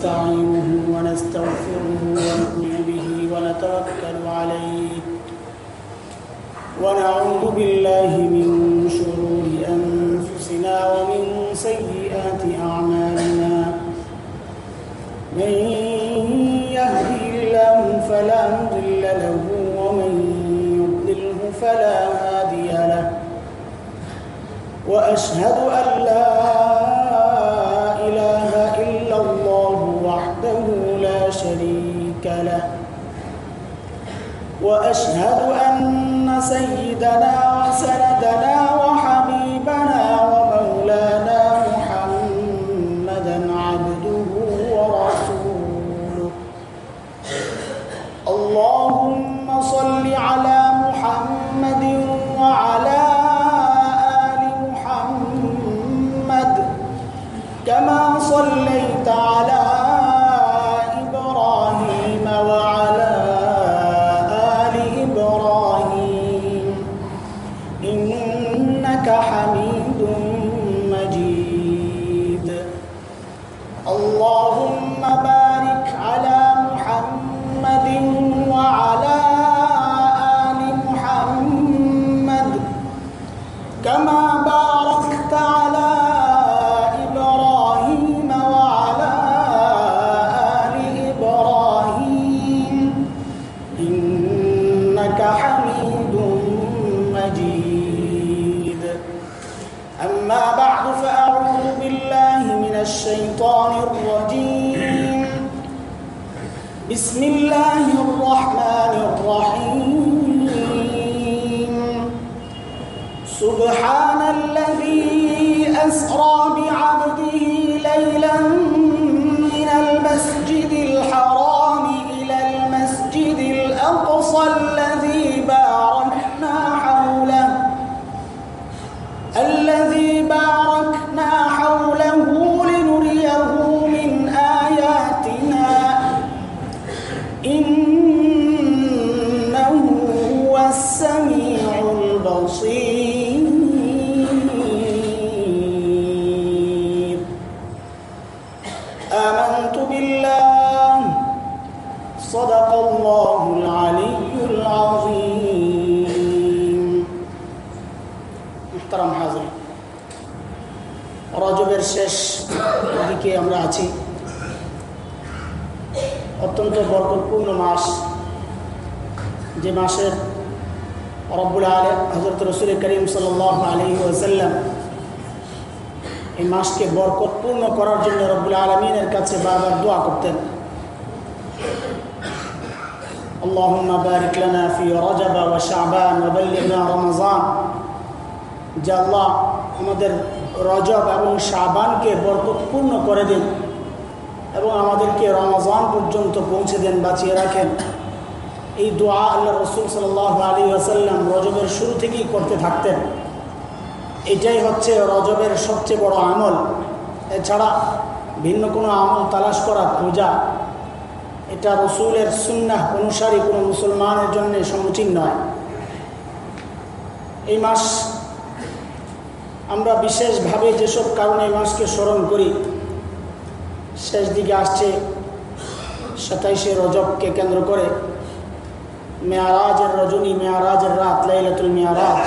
ونستعينه ونستغفره وأشهد أن سيدنا وسندنا وحبيبنا ومولانا محمدا عبده ورسوله. اللهم صل على محمد وعلى آل محمد كما صليت على البصير বারবার দোয়া করতেন اللهم بارك لنا في رجب وشعبان وبلغنا رمضان যা আল্লাহ আমাদের রজব এবং শাবানকে বরকতপূর্ণ করে দিন এবং আমাদেরকে রমজান পর্যন্ত পৌঁছে দেন বাঁচিয়ে রাখেন এই দোয়া আল্লাহ রসুল সাল আলী আসাল্লাম রজবের শুরু থেকেই করতে থাকতেন এটাই হচ্ছে রজবের সবচেয়ে বড় আমল এছাড়া ভিন্ন কোনো আমল তালাশ করা খোঁজা এটা রসুলের সুন্নাহ অনুসারী কোনো মুসলমানের জন্য সমুচীন নয়। এই মাস আমরা বিশেষভাবে যেসব কারণে এই মাসকে স্মরণ করি, শেষ দিকে আসছে সাতাইশে রজবকে কেন্দ্র করে মেয়ারাজের রজনী, মেয়ারাজের রাত, লাইলাতুল মেয়ারাজ।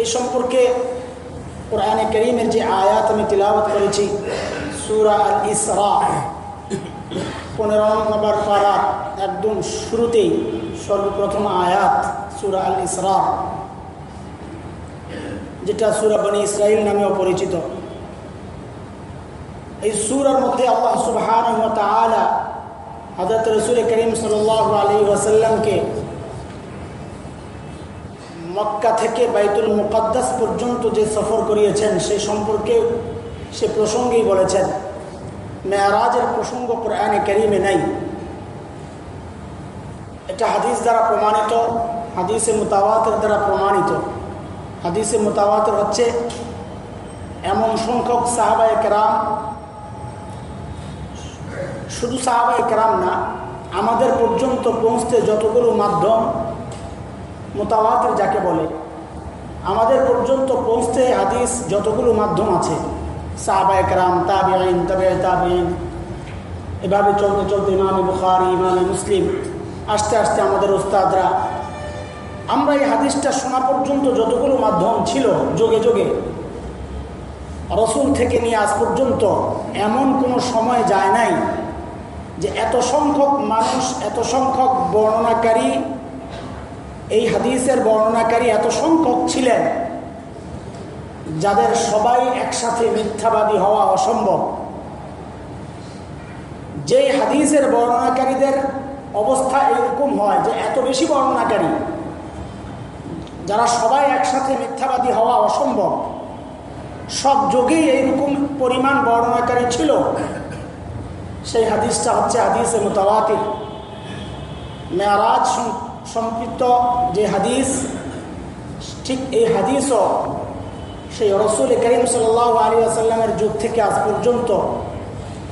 এই সম্পর্কে কোরআনে করিমের যে আয়াত আমি তিলাবত করেছি সুরা আল ইসরা পনেরো নম্বর পারা একদম শুরুতেই সর্বপ্রথম আয়াত সুরা আল ইসরা যেটা সুরা বনি ইসরাইল নামেও পরিচিত এই সুরার মধ্যে আল্লাহ সুবহান হজরত রসুল করিম সাল আলী ওয়াসাল্লামকে মক্কা থেকে বাইতুল মুকাদ্দাস পর্যন্ত যে সফর করিয়েছেন, সে সম্পর্কে সে প্রসঙ্গেই বলেছেন, মেয়ারাজের প্রসঙ্গ কোরআনে করিমে নাই। এটা হাদিস দ্বারা প্রমাণিত, হাদিসে মোতাবাতের দ্বারা প্রমাণিত। হাদিসে মোতাবাতের হচ্ছে, এমন সংখ্যক সাহাবায় কেরাম, শুধু সাহাবায় কেরাম না, আমাদের পর্যন্ত পৌঁছতে যতগুলো মাধ্যম মোতাবাতের যাকে বলে। আমাদের পর্যন্ত পৌঁছতে হাদিস যতগুলো মাধ্যম আছে সাহাবা একরাম তাবিআইন তবে তাবিআইন এভাবে চলতে চলতে ইমামে বুখারি, ইমামে মুসলিম, আস্তে আস্তে আমাদের উস্তাদরা, আমরা এই হাদিসটা শোনা পর্যন্ত যতগুলো মাধ্যম ছিল যোগে যোগে, রসুল থেকে নিয়ে আজ পর্যন্ত এমন কোনো সময় যায় নাই যে এত সংখ্যক মানুষ, এত সংখ্যক বর্ণনাকারী এই হাদিসের বর্ণনাকারী এত সংখ্যক ছিলেন যাদের সবাই একসাথে মিথ্যাবাদী হওয়া অসম্ভব। যেই হাদিসের বর্ণনাকারীদের অবস্থা এরকম হয় যে এত বেশি বর্ণনাকারী, যারা সবাই একসাথে মিথ্যাবাদী হওয়া অসম্ভব, সব যোগেই এইরকম পরিমাণ বর্ণনাকারী ছিল। সেই হাদিসটা হচ্ছে হাদিসে মোতাবাতির মেয়ারাজ সম্পৃক্ত যে হাদিস, ঠিক এই হাদিসও সেই রসুল করিম সাল আলী আসাল্লামের যুগ থেকে আজ পর্যন্ত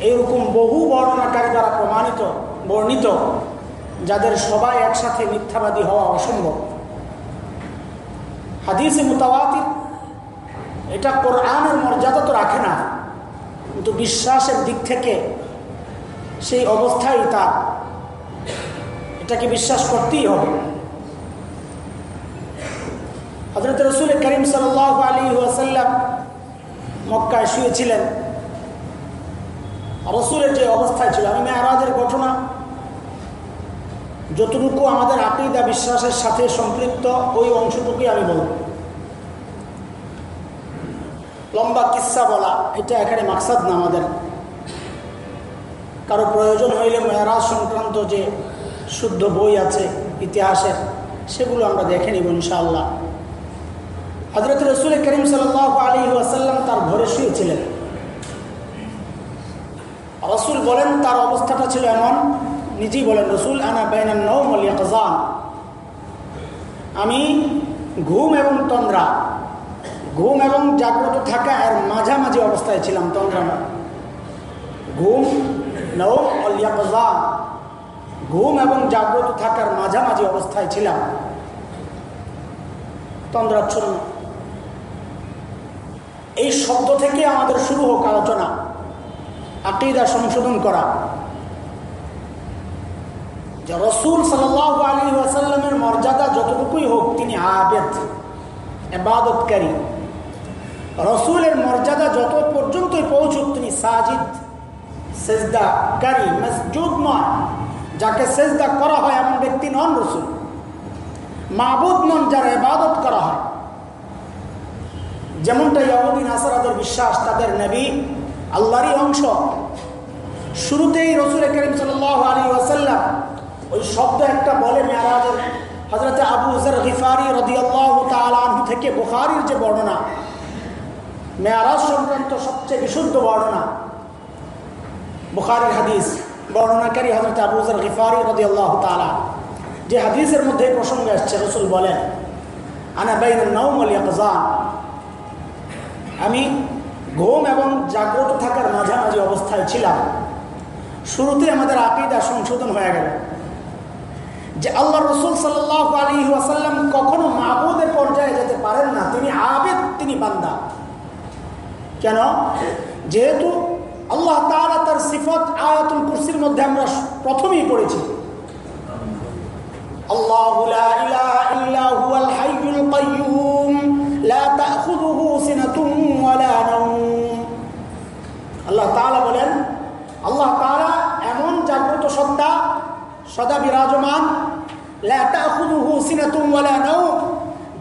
এইরকম বহু বর্ণনাকারী দ্বারা প্রমাণিত, বর্ণিত, যাদের সবাই একসাথে মিথ্যাবাদী হওয়া অসম্ভব। হাদিসে মোতাবাতির এটা কোরআনের মর্যাদা তো রাখে না, কিন্তু বিশ্বাসের দিক থেকে সেই অবস্থায় তার। এটাকে বিশ্বাস করতেই হবে। হজরত রসুল করিম সাল আলী ওয়াসাল্লাম মক্কায় শুয়েছিলেন। রসুলের যে অবস্থায় ছিল, আমি মেয়ারাজের ঘটনা যতটুকু আমাদের আকিদা বিশ্বাসের সাথে সম্পৃক্ত, ওই অংশটুকুই আমি বলব। লম্বা কিসা বলা, এটা এখানে মাকসাদ না আমাদের। কারও প্রয়োজন হইলে মেয়ারাজ সংক্রান্ত যে শুদ্ধ বই আছে, ইতিহাসের, সেগুলো আমরা দেখে নিব ইনশাআল্লাহ। হজরত রসুল করিম সাল আলী ওয়াসাল্লাম তার ঘরে শুয়েছিলেন। রসুল বলেন, তার অবস্থাটা ছিল এমন, নিজেই বলেন, রসুল আনা বেনান নৌমলিয়াকান আমি ঘুম এবং তন্দ্রা, ঘুম এবং জাগ্রত থাকা এর মাঝামাঝি অবস্থায় ছিলাম, তন্দ্রা ঘুম নৌ অলিয়াকান ঘুম এবং জাগ্রত থাকার মাঝামাঝি অবস্থায় ছিলাম। তন্দ্রাচ্ছন্ন। এই শব্দ থেকে আমাদের শুরু হোক আলোচনা, আকিদা সংশোধন করা। যে রসুল সাল আলী ওয়াসাল্লামের মর্যাদা যতটুকুই হোক, তিনি আবেদ এবাদতকারী রসুলের মর্যাদা যত পর্যন্তই পৌঁছুক, তিনি সাজিদ, সেজদাকারী, মসজুদ নয়। যাকে সেজদা করা হয় এমন ব্যক্তি নন রসুল। মাহবুদ নন যার এবাদত করা হয়। যেমনটা ইয়াহুদ্দিন আসারাদের বিশ্বাস, তাদের নবী আল্লাহরই অংশ। শুরুতেই রসুল করিম সাল আলী ওয়াসাল্লাম ওই শব্দ একটা বলে মেয়ারাজের হজরত আবু জর গিফারি রদি আল্লাহ তালু থেকে বুখারির যে বর্ণনা, মেয়ারাজ সংক্রান্ত সবচেয়ে বিশুদ্ধ বর্ণনা, বুখারির হাদিস। বর্ণনাকারী হজরত আবুজার গিফারি রদি আল্লাহ তালা যে হাদিসের মধ্যে প্রসঙ্গ আসছে, রসুল বলেন, আনা বাইন ইয়াকজান আমি ঘুম এবং জাগ্রত থাকার মাঝামাঝি অবস্থায় ছিলাম। শুরুতে আমাদের আকিদা সংশোধন হয়ে গেল যে আল্লাহ রসুল সাল্লাহ আলী ওয়াসাল্লাম কখনো মাহবুদের পর্যায়ে যেতে পারেন না। তিনি আবেদ, তিনি বান্দা। কেন? যেহেতু আল্লাহ তালা তার সিফত আয়াতুল কুরসির মধ্যে আমরা প্রথমেই পড়েছি। আল্লাহ আল্লাহ বলেন, আল্লাহ তাআলা এমন জাগ্রত সত্তা, সদা বিরাজমান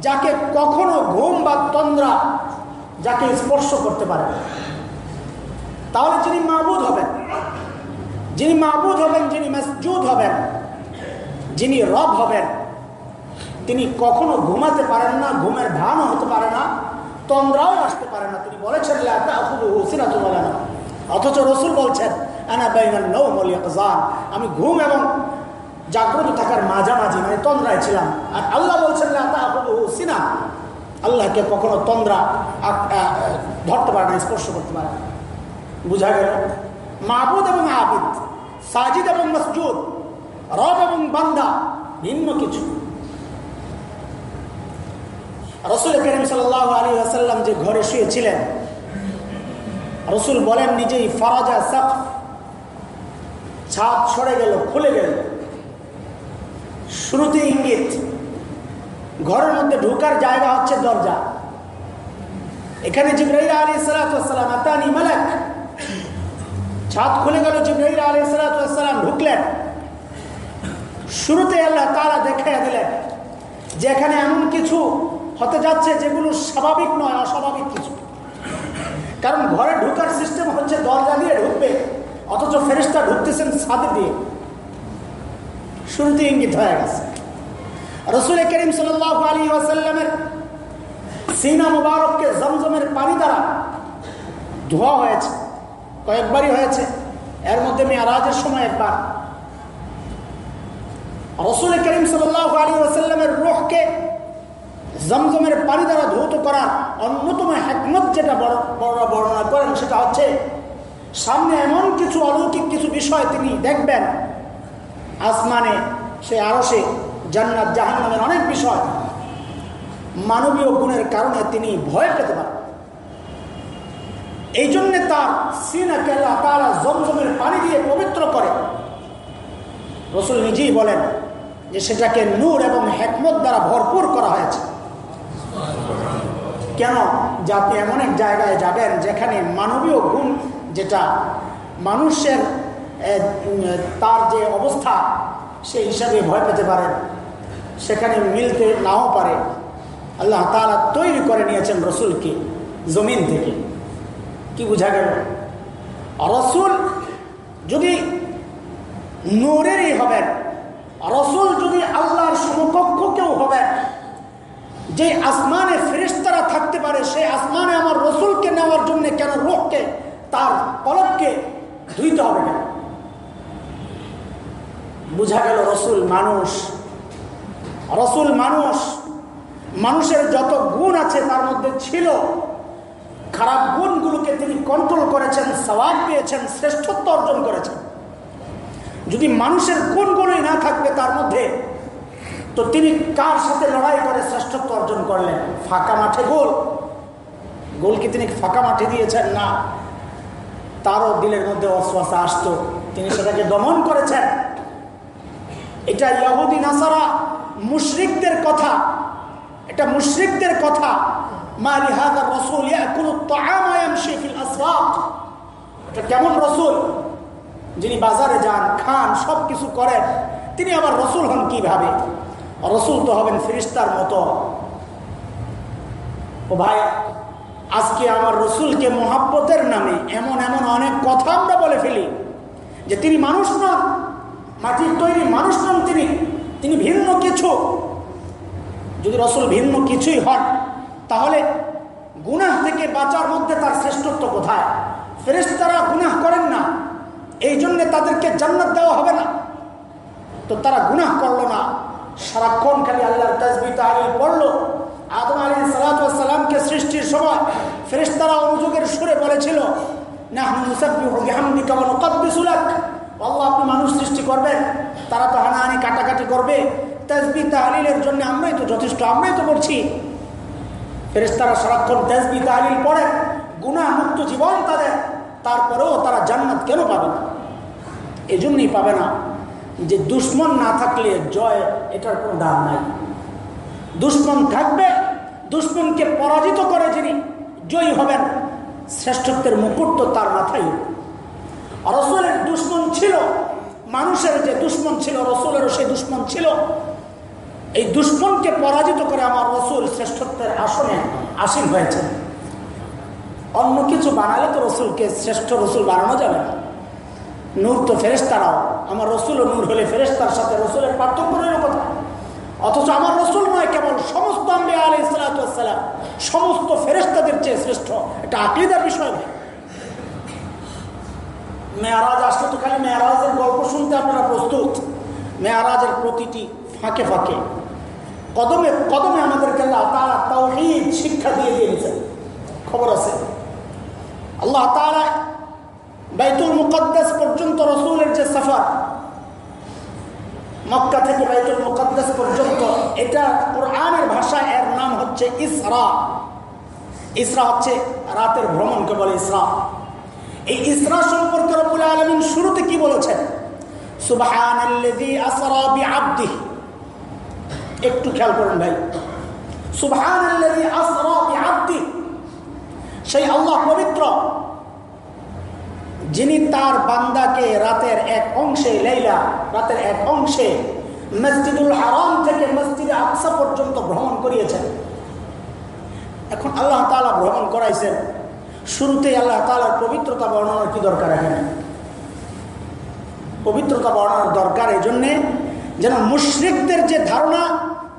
যাকে কখনো ঘুম বা তন্দ্রা, যাকে স্পর্শ করতে পারে তাহলে যিনি মাহবুদ হবেন, যিনি মাহবুদ হবেন, যিনি মসজুদ হবেন, যিনি রব হবেন, তিনি কখনো ঘুমাতে পারেন না, ঘুমের ভানও হতে পারে না, তন্দ্রাও আসতে পারে না। তিনি বলেছেন অথচ রসুল বলছেন আমি ঘুম এবং জাগ্রত থাকার মাঝামাঝি মানে তন্দ্রায় ছিলাম। আর আল্লাহ বলছেন সিনা। আল্লাহকে কখনো তন্দ্রা ধরতে পারে না, স্পর্শ করতে পারে না। বুঝা গেল। মাহবুদ এবং আবিদ, সাজিদ এবং মসজুদ, রব এবং বান্দা, ভিন্ন কিছু। রসুল করিম সাল আলী আসাল্লাম যে ঘরে শুয়েছিলেন, রসুল বলেন নিজেই, ফরাজা সাফ ছাদ সরে গেল, খুলে গেল। শুরুতে ইঙ্গিত, ঘরের মধ্যে ঢুকার জায়গা হচ্ছে দরজা। এখানে জিব্রাইল আলী সালাতাম আতানি মালাক। ছাদ খুলে গেল জিব্রাইল আলী সালাতাম ঢুকলেন। শুরুতে আল্লাহ তারা দেখাইয়া দিলেন যে এখানে এমন কিছু হতে যাচ্ছে যেগুলো স্বাভাবিক নয়, অস্বাভাবিক কিছু। কারণ ঘরে ঢুকার সিস্টেম হচ্ছে দরজা দিয়ে ঢুকবে, অথচ ফেরিস্তা ঢুকতেছেন ছাদে দিয়ে। শুরুতে ইঙ্গিত হয়ে গেছে। রসুল করিম সাল আলী ওয়াসাল্লামের সিনা মুবারককে জমজমের পানি দ্বারা ধোয়া হয়েছে। কয়েকবারই হয়েছে। এর মধ্যে মেয়ারাজের সময় একবার। রসুল করিম সাল আলী ওয়াসাল্লামের রোহকে জমজমের পানি দ্বারা ধৌত করার অন্যতম হ্যাকমত যেটা বর্ণনা করেন সেটা হচ্ছে, সামনে এমন কিছু অলৌকিক কিছু বিষয় তিনি দেখবেন, আসমানে, সে আরও সে জান্নাত, জাহান্নামের অনেক বিষয় মানবীয় গুণের কারণে তিনি ভয় পেতে পারেন। এই জন্যে তার সিনাকে আল্লাহ তারা জমজমের পানি দিয়ে পবিত্র করে। রসুল নিজেই বলেন যে সেটাকে নূর এবং হেকমত দ্বারা ভরপুর করা হয়েছে। কেন? যে আপনি এমন এক জায়গায় যাবেন যেখানে মানবীয় গুণ যেটা মানুষের তার যে অবস্থা সেই হিসাবে ভয় পেতে পারেন সেখানে মিলতে নাও পারে। আল্লাহ তারা তৈরি করে নিয়েছেন রসুলকে জমিন থেকে। কি বোঝা গেল? রসুল যদি নূরেরই হবেন, রসুল যদি আল্লাহর সমকক্ষ কেউ হবেন যে আসমানে ফেরিস্তারা থাকতে পারে, সেই আসমানে আমার রসুলকে নেওয়ার জন্য কেন রোগকে, তার পলককে ধুইতে হবে কেন? বুঝা গেল রসুল মানুষ। রসুল মানুষ, মানুষের যত গুণ আছে তার মধ্যে ছিল খারাপ গুণগুলোকে তিনি কন্ট্রোল করেছেন সবাব পেয়েছেন, শ্রেষ্ঠত্ব অর্জন করেছেন। যদি মানুষের গুণগুলোই না থাকবে তার মধ্যে, তো তিনি কার সাথে লড়াই করে শ্রেষ্ঠত্ব অর্জন করলেন? ফাঁকা মাঠে গোল। গোলকে তিনি ফাঁকা মাঠে দিয়েছেন? না। তারও দিলের মধ্যে অশ্বাসা আসতো। তিনি সেটাকে দমন করেছেন। এটা ইয়াহুদি, নাসারা মুশরিকদের কথা। এটা মুশরিকদের কথা। লিহাদার রসুল ইয়াকুলু তাআমা ইয়ামশি ফিল আসওয়াক এটা কেমন রসুল? যিনি বাজারে যান, খান সব কিছু করেন, তিনি আবার রসুল হন কীভাবে? রসুল তো হবেন ফিরিস্তার মতো। ও ভাই, আজকে আমার রসুলকে মোহাব্বতের নামে এমন এমন অনেক কথা আমরা বলে ফেলি, যে তিনি মানুষ নন মাটির তৈরি মানুষ নন তিনি তিনি ভিন্ন কিছু। যদি রসুল ভিন্ন কিছুই হন তাহলে গুনাহ থেকে বাঁচার মধ্যে তার শ্রেষ্ঠত্ব কোথায়? ফেরেস্তারা গুনাহ করেন না। এই জন্যে তাদেরকে জান্নাত দেওয়া হবে না। তো তারা গুনাহ করল না। সারাক্ষণ খালি আল্লাহর তাজবি তাহলিল পড়ল। আদম আলী সালাতামকে সৃষ্টির সময় ফেরেস্তারা অনুযোগের সুরে বলেছিল আল্লাহ আপনি মানুষ সৃষ্টি করবেন, তারা তো হানাহানি, কাটাকাটি করবে। তেজবি তাহলিলের জন্য আমরাই তো যথেষ্ট, আমরাই তো করছি। ফেরেস্তারা সারাক্ষণ তেজবি তাহলিল পড়ে গুণা মুক্ত জীবন তাদের, তারপরেও তারা জান্নাত কেন পাবে না? এজন্যই পাবে না যে দুশ্মন না থাকলে জয় এটার কোনো দাম নাই। দুশ্মন থাকবে, দুশ্মনকে পরাজিত করে যিনি জয়ী হবেন, শ্রেষ্ঠত্বের মুকুট তো তার মাথায় রসুলের দুশ্মন ছিল, মানুষের যে দুশ্মন ছিল, রসুলেরও সেই দুশ্মন ছিল এই দুশ্মনকে পরাজিত করে আমার রসুল শ্রেষ্ঠত্বের আসনে আসীন হয়েছে অন্য কিছু বানালে তো রসুলকে শ্রেষ্ঠ রসুল বানানো যাবে না। নূর তো ফেরেস্তারাও আমার রসুল ও নূর হলে ফেরেস্তার সাথে রসুলের পার্থক্য রইল কথা। অথচ আমার রসুল নয়, কেবল সমস্ত আম্বিয়া আলী সালাতাম সমস্ত ফেরেস্তাদের চেয়ে শ্রেষ্ঠ। এটা আকিদার বিষয় ভাই। মেয়ারাজ আসলে তো খালি মেয়ারাজের গল্প শুনতে আপনারা প্রস্তুত। মেয়ারাজের প্রতিটি ফাঁকে ফাঁকে। কদমে কদমে আমাদেরকে শিক্ষা দিয়ে দিয়েছেন। খবর আছে। আল্লাহ তারা বাইতুল মুকদ্দাস পর্যন্ত রসুলের যে সফর, মক্কা থেকে বাইতুল মুকদ্দাস পর্যন্ত, এটা কোরআনের ভাষা এর নাম হচ্ছে ইসরা। ইসরা হচ্ছে রাতের ভ্রমণকে বলে ইসরা। এই ইসরা সম্পর্কে রবুল আলমিন শুরুতে কি বলেছেন? একটু খেয়াল করেন ভাই। সেই আল্লাহ পবিত্র, যিনি তার বান্দাকে রাতের এক অংশে, লেইলা, রাতের এক অংশে মসজিদুল আরাম থেকে মসজিদে আকসা পর্যন্ত ভ্রমণ করিয়েছেন। এখন আল্লাহ তালা ভ্রমণ করাইছেন। শুরুতেই আল্লাহ তালার পবিত্রতা বর্ণনার কি দরকার এখানে? পবিত্রতা বর্ণনার দরকার এই জন্যে যেন মুশ্রিকদের যে ধারণা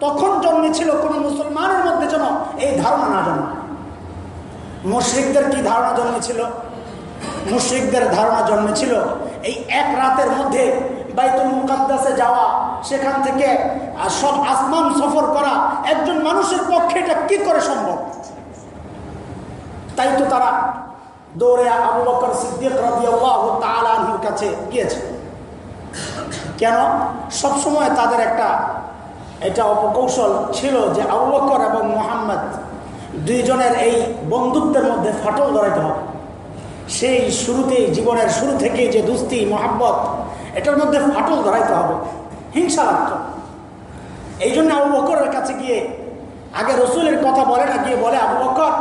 তখন জন্মেছিল কোন মুসলমানের মধ্যে যেন এই ধারণা না জন্মায়। মুশ্রিকদের কি ধারণা জন্মেছিল? মুশ্রিকদের ধারণা জন্মেছিল এই এক রাতের মধ্যে বাইতুল মুকাদ্দাসে যাওয়া, সেখান থেকে সব আসমান সফর করা একজন মানুষের পক্ষে এটা কি করে সম্ভব? তাই তো তারা দৌড়ে আবু বকর সিদ্দিক রাদিয়াল্লাহু কাছে গিয়েছে। কেন? সবসময় তাদের একটা, এটা অপকৌশল ছিল যে আবু এবং মোহাম্মদ দুইজনের এই বন্ধুত্বের মধ্যে ফাটল ধরাইতে হবে। সেই শুরুতেই, জীবনের শুরু থেকে যে দুস্তি মোহাম্মত এটার মধ্যে ফাটল ধরাইতে হবে। হিংসা রাখত এই জন্য আবু বকরের কাছে গিয়ে, আগে রসুলের কথা বলে না, গিয়ে বলে, আবু বকর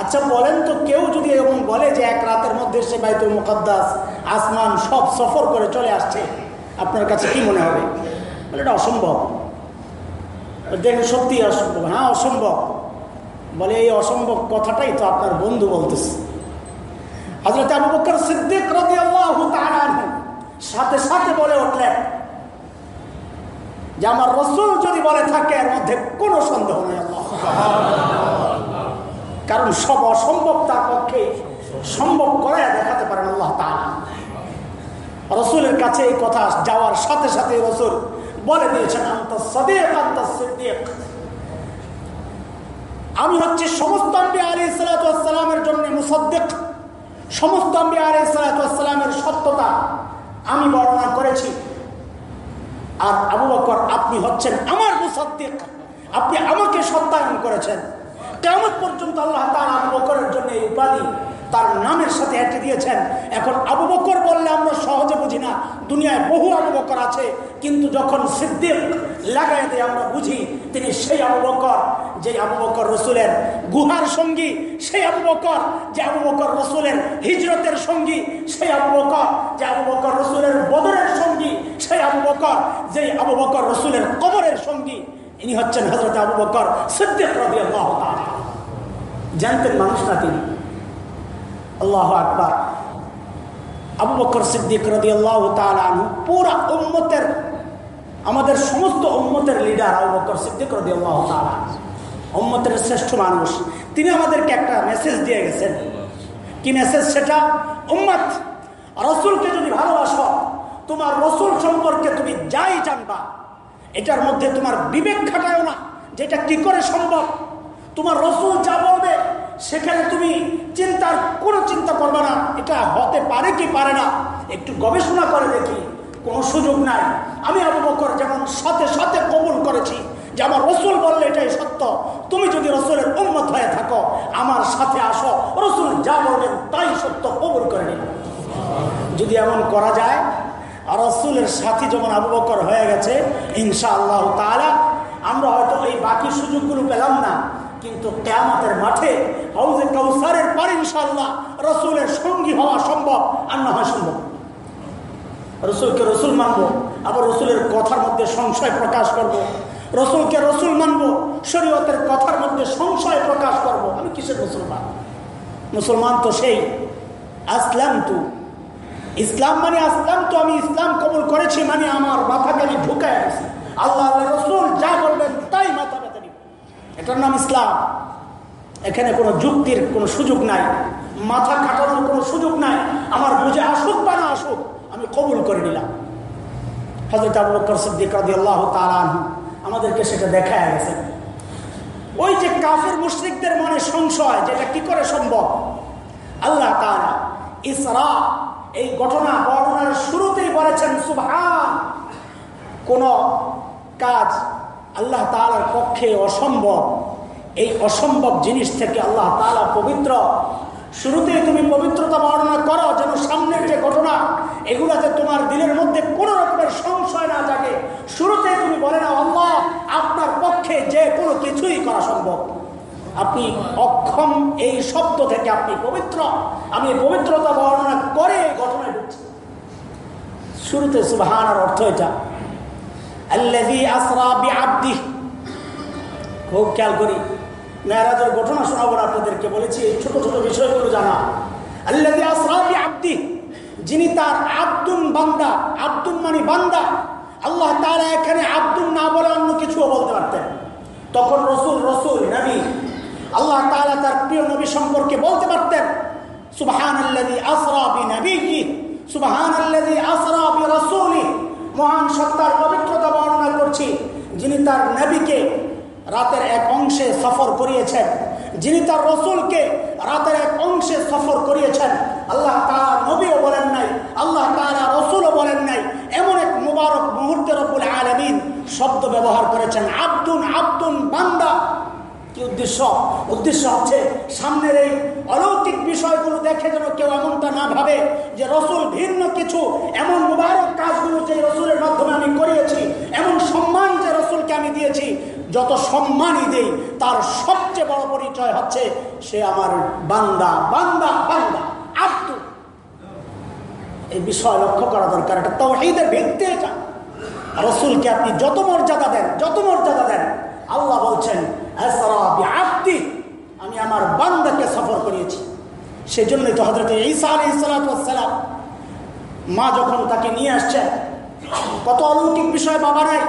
আচ্ছা বলেন তো, কেউ যদি এরকম বলে যে এক রাতের মধ্যে সে বাইতুল মুকদ্দাস, আসমান সব সফর করে চলে আসছে আপনার কাছে কি মনে হবে? বলে, এটা অসম্ভব। দেখেন, সত্যি অসম্ভব। হ্যাঁ অসম্ভব। বলে, এই অসম্ভব কথাটাই তো আপনার বন্ধু বলতেছে। হজরত আবু বকর সিদ্দিক সাথে সাথে বলে উঠলেন, যে আমার রসুল যদি বলে থাকে, এর মধ্যে কোনো সন্দেহ নেই। কারণ সব অসম্ভব তার পক্ষে সম্ভব করে দেখাতে পারেন আল্লাহ তাআলা। রসুলের কাছে এই কথা যাওয়ার সাথে সাথে রসুল বলে দিয়েছেন আমি হচ্ছে সমস্ত সালাতামের জন্য মুসদ্দেক। সমস্ত সালাতামের সত্যতা আমি বর্ণনা করেছি। আর আবু বকর, আপনি হচ্ছেন আমার মুসদ্দেক। আপনি আমাকে সত্যায়ন করেছেন। কেমন পর্যন্ত আল্লাহ তার আবু বকরের জন্য এই উপাধি তার নামের সাথে হেঁটে দিয়েছেন। এখন আবু বকর বললে আমরা সহজে বুঝি না। দুনিয়ায় বহু আবু বকর আছে, কিন্তু যখন সিদ্দিক লাগাই দিয়ে আমরা বুঝি, তিনি সেই আবু বকর যে আবু বকর রসুলের গুহার সঙ্গী, সেই আবু বকর, যে আবু বকর রসুলের হিজরতের সঙ্গী, সেই আবু বকর, যে আবু বকর রসুলের বদরের সঙ্গী, সেই আবু বকর যে আবু বকর রসুলের কবরের সঙ্গী, ইনি হচ্ছেন হজরত আবু বকর সিদ্দিক রবি জানতেন মানুষ না তিনি। আল্লাহ আকবর। আবু বকর সিদ্দিক রদি আল্লাহ তালু পুরা উম্মতের, আমাদের সমস্ত উম্মতের লিডার আবু বকর সিদ্দিক রদি আল্লাহ তালা উম্মতের শ্রেষ্ঠ মানুষ। তিনি আমাদেরকে একটা মেসেজ দিয়ে গেছেন। কি মেসেজ সেটা? উম্মত, রসুলকে যদি ভালোবাসো, তোমার রসুল সম্পর্কে তুমি যাই জানবা, এটার মধ্যে তোমার বিবেক খাটায় না, যেটা কি করে সম্ভব? তোমার রসুল যা বলবে সেখানে তুমি চিন্তার কোনো চিন্তা করবে না। এটা হতে পারে কি পারে না, একটু গবেষণা করে দেখি, কোনো সুযোগ নাই। আমি আবু বকর যেমন সাথে সাথে কবুল করেছি যে আমার রসুল বললে এটাই সত্য। তুমি যদি রসুলের উন্মত হয়ে থাকো, আমার সাথে আসো, রসুল যা বলবেন তাই সত্য, কবুল করে নিন। যদি এমন করা যায়, আর রসুলের সাথী যেমন আবু বকর হয়ে গেছে ইনশা আল্লাহ তালা আমরা হয়তো এই বাকি সুযোগগুলো পেলাম না। কিন্তু কেয়ামতের মাঠে হাউজে কাউসারের পর ইনশাল্লাহ রসুলের সঙ্গী হওয়া সম্ভব আর না হয় সম্ভব। রসুলকে রসুল মানবো, আবার রসুলের কথার মধ্যে সংশয় প্রকাশ করব। রসুলকে রসুল মানবো, শরীয়তের কথার মধ্যে সংশয় প্রকাশ করব। আমি কিসের মুসলমান? মুসলমান তো সেই আসলাম তু ইসলাম মানে আসলাম তো আমি ইসলাম কবুল করেছি মানে আমার মাথাকে আমি ঢুকায় আছি আল্লাহ রসুল যা বলবেন তাই মাথা এটার নাম ইসলাম। এখানে কোনো যুক্তির কোনো সুযোগ নাই। মাথা খাটানোর কোনো সুযোগ নাই। আমার বুঝে আসুক বা না আসুক, আমি কবুল করে নিলাম। হজরত আবু বকর সিদ্দিক আমাদেরকে সেটা দেখায় গেছে ওই যে কাফের মুশ্রিকদের মনে সংশয় যেটা কি করে সম্ভব? আল্লাহ তারা ইসরা, এই ঘটনা বর্ণনার শুরুতেই বলেছেন সুভান কোন কাজ আল্লাহ তালার পক্ষে অসম্ভব। এই অসম্ভব জিনিস থেকে আল্লাহ তালা পবিত্র। শুরুতে তুমি পবিত্রতা বর্ণনা করো যেন সামনের যে ঘটনা এগুলাতে তোমার দিলের মধ্যে কোনো রকমের সংশয় না থাকে শুরুতে তুমি বলে না আল্লাহ, আপনার পক্ষে যে কোনো কিছুই করা সম্ভব। আপনি অক্ষম এই শব্দ থেকে আপনি পবিত্র। আমি পবিত্রতা বর্ণনা করে ঘটনায় ঢুকছি। শুরুতে সুবাহানার অর্থ এটা। বিআবদিহ। খুব খেয়াল করি, মেয়েরাজের ঘটনা শোনাবো আপনাদেরকে বলেছি, এই ছোট ছোট বিষয়গুলো জানা। আল্লাযী আসরা বিআবদিহ, যিনি তার আব্দুন বান্দা, আব্দুন মানে বান্দা, আল্লাহ তাআলা এখানে আব্দুন না বলে অন্য কিছুও বলতে পারতেন। তখন রসুল রসুল, নবী, আল্লাহ তাআলা তার প্রিয় নবী সম্পর্কে বলতে পারতেন, সুবহানাল্লাযী আসরা বিনবিয়্যি সুবহানাল্লাযী আসরা বিরাসূলি মহান সত্তার পবিত্রতা বর্ণনা করছি, যিনি তার নবীকে রাতের এক অংশে সফর করিয়েছেন, যিনি তার রসুলকে রাতের এক অংশে সফর করিয়েছেন। আল্লাহ তারা নবীও বলেন নাই, আল্লাহ তারা রসুলও বলেন নাই, এমন এক মুবারক মুহূর্তে রব্বুল আলমিন শব্দ ব্যবহার করেছেন, আব্দুন আব্দুন, বান্দা কি উদ্দেশ্য? উদ্দেশ্য হচ্ছে সামনের এই অলৌকিক বিষয়গুলো দেখে যেন কেউ এমনটা না ভাবে যে রসুল ভিন্ন কিছু, এমন মুবারক কাজগুলো যে রসুলের মাধ্যমে আমি করিয়েছি, এমন সম্মান যে রসুলকে আমি দিয়েছি, যত সম্মানই দেই, তার সবচেয়ে বড় পরিচয় হচ্ছে সে আমার বান্দা বান্দা বান্দা, আব্দু। এই বিষয় লক্ষ্য করা দরকার, এটা তো তহিদের ভিত্তি এটা। রসুলকে আপনি যত মর্যাদা দেন, যত মর্যাদা দেন, আল্লাহ বলছেন আমি আমার বান্দাকে সফর করিয়েছি। সেই জন্যই তো হজরত ঈসা আলী সালাম, মা যখন তাকে নিয়ে আসছে, কত অলৌকিক বিষয় বাবা নাই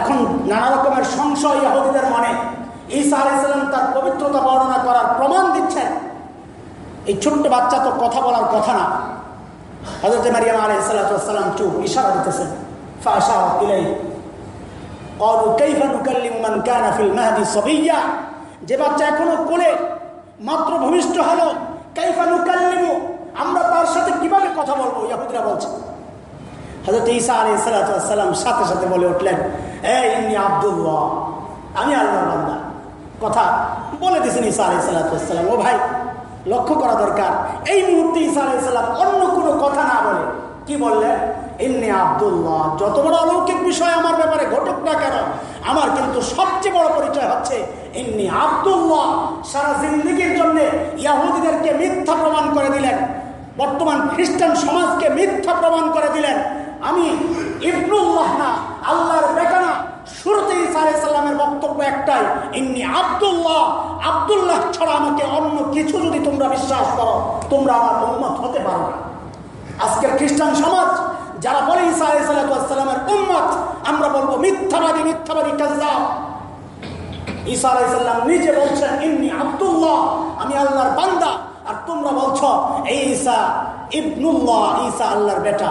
এখন নানা রকমের সংশয় ইহুদিদের মনে, ঈসা আলাইসাল্লাম তার পবিত্রতা বর্ণনা করার প্রমাণ দিচ্ছেন। এই ছোট্ট বাচ্চা তো কথা বলার কথা না। হজরত মারিয়াম আলাইসাল্লাম চুপ ইশারা দিতেছেন, ফাশা ইলাই যে বাচ্চা এখনও কোলে, মাত্র ভূমিষ্ঠ হলো, কাইফা আমরা তার সাথে কীভাবে কথা বলব? ইয়াহুদরা বলছে। হজরত ঈসা আলী সালাম সাথে সাথে বলে উঠলেন এমনি আবদুল্লাহ আমি আল্লাহ বান্দা। কথা বলে দিয়েছেন ঈসা আলী সালাম। ও ভাই, লক্ষ্য করা দরকার। এই মুহূর্তে ঈসা আলাইসাল্লাম অন্য কোনো কথা না বলে, কি বললেন? ইন্নি আব্দুল্লাহ, যত বড় অলৌকিক বিষয় আমার ব্যাপারে ঘটুক না কেন, আমার কিন্তু সবচেয়ে বড় পরিচয় হচ্ছে ইন্নি আব্দুল্লাহ। সারা জিন্দিগির জন্য ইয়াহুদিদেরকে মিথ্যা প্রমাণ করে দিলেন। বর্তমান খ্রিস্টান সমাজকে মিথ্যা প্রমাণ করে দিলেন। আমি ইবনুল্লাহ না, আল্লাহর বেকানা শুরুতে ইসা সাল্লামের বক্তব্য একটাই এমনি আব্দুল্লাহ আব্দুল্লাহ ছাড়া আমাকে অন্য কিছু যদি তোমরা বিশ্বাস করো, তোমরা আমার উন্মত হতে পারো না। আজকের খ্রিস্টান সমাজ যারা বলে ইসা আলাইসালামের উম্মত, আমরা বলব মিথ্যাবাদী মিথ্যাবাদী কাজা আলাইসাল্লাম নিজে বলছেন, ইন্নি আব্দুল্লাহ, আমি আল্লাহর বান্দা। আর তোমরা বলছো, এই ঈসা ইবনুল্লাহ, ঈসা আল্লাহর বেটা।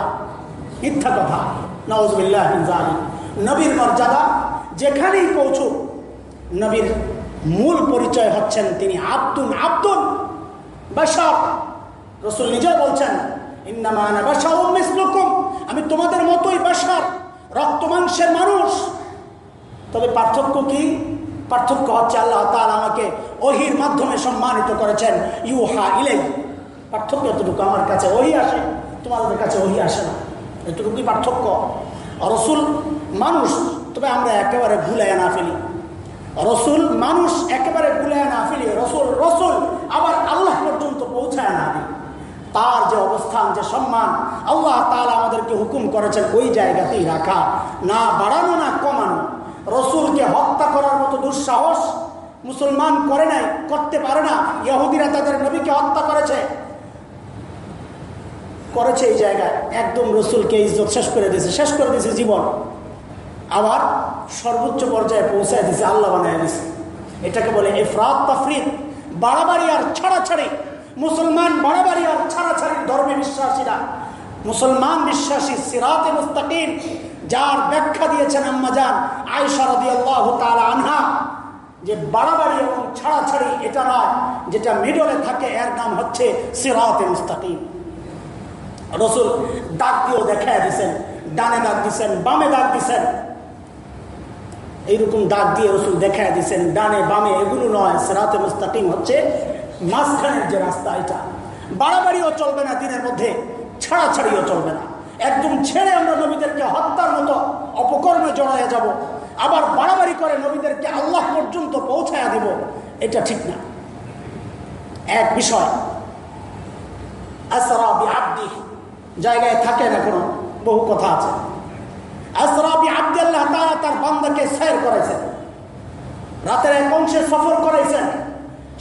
মিথ্যা কথা। নওয়াজবিল্লাহ নবীর মর্যাদা যেখানেই পৌঁছুক, নবীর মূল পরিচয় হচ্ছেন তিনি আব্দুন আব্দুল বাসার রসুল নিজে বলছেন আমি তোমাদের মতোই বাসার রক্ত মাংসের মানুষ। তবে পার্থক্য কি? পার্থক্য হচ্ছে আল্লাহ তালা আমাকে ওহির মাধ্যমে সম্মানিত করেছেন। ইউ হা ইলে পার্থক্য এতটুকু আমার কাছে ওহি আসে, তোমাদের কাছে ওহি আসে না। এতটুকুই পার্থক্য? রসুল মানুষ, তবে আমরা একেবারে ভুলাই না ফেলি। রসুল মানুষ একেবারে ভুলাই না ফেলি। রসুল রসুল আবার আল্লাহ পর্যন্ত পৌঁছায় না। তার যে অবস্থান, যে সম্মান, আল্লাহ তালা আমাদেরকে হুকুম করেছেন ওই জায়গাতেই রাখা। না বাড়ানো, না কমানো। রসুলকে হত্যা করার মতো দুঃসাহস মুসলমান করে নাই, করতে পারে না। ইহুদিরা তাদের নবীকে হত্যা করেছে। করেছে এই জায়গায়। একদম রসুলকে ইজ্জত শেষ করে দিয়েছে, শেষ করে দিয়েছে জীবন। আবার সর্বোচ্চ পর্যায়ে পৌঁছায় দিয়েছে, আল্লাহ বানায় দিয়েছে। এটাকে বলে এফরাত তাফরিদ বাড়াবাড়ি আর ছাড়াছাড়ি। মুসলমান বাড়াবাড়ি আর ছাড়াছাড়ি ধর্মে বিশ্বাসীরা। মুসলমান বিশ্বাসী সিরাতে মুস্তাকিম, যার ব্যাখ্যা দিয়েছেন আম্মাজান আয়সা রদি আল্লাহ আনহা, যে বাড়াবাড়ি এবং ছাড়াছাড়ি এটা নয়, যেটা মিডলে থাকে, এর নাম হচ্ছে সিরাতে মুস্তাকিম। রসুল দাগ দিয়েও দেখা দিছেন, ডানে দাগ দিছেন, বামে দাগ দিছেন। এইরকম দাগ দিয়ে রসুল দেখা দিছেন, ডানে বামে, এগুলো নয়, সেরাতে মুস্তাকিম হচ্ছে মাঝখানের যে রাস্তা এটা, বাড়াবাড়িও চলবে না দিনের মধ্যে, ছাড়াছাড়িও চলবে না। একদম ছেড়ে আমরা নবীদেরকে হত্যার মতো অপকর্মে জড়াইয়া যাব, আবার বাড়াবাড়ি করে নবীদেরকে আল্লাহ পর্যন্ত পৌঁছায়া দিব, এটা ঠিক না। এক বিষয় আসরাবি আব্দি জায়গায় থাকেন বহু কথা আছে। আসরাবি আব্দি আল্লাহ তারা তার বান্দাকে সৈর করেছেন রাতের এক অংশে সফর করেছেন